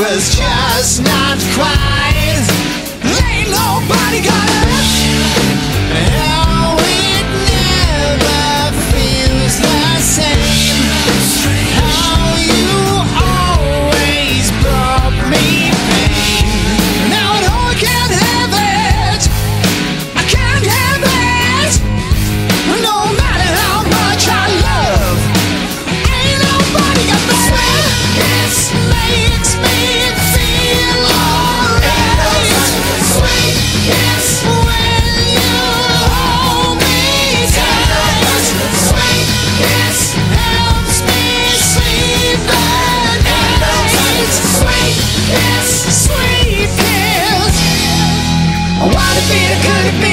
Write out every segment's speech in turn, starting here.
was just not quite. Ain't nobody got it. it could be?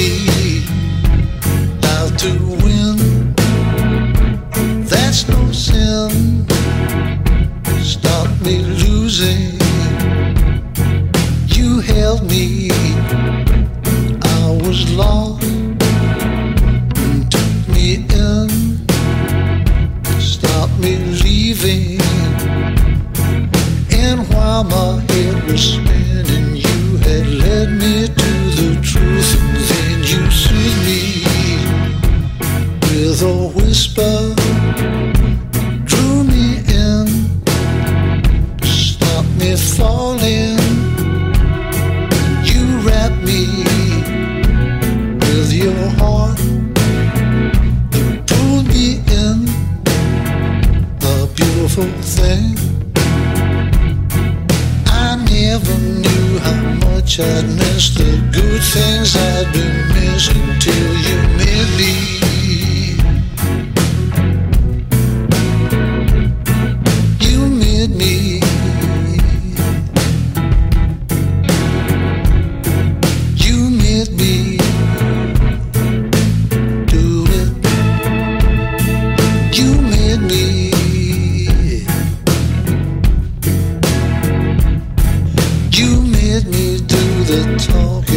Showed the talk.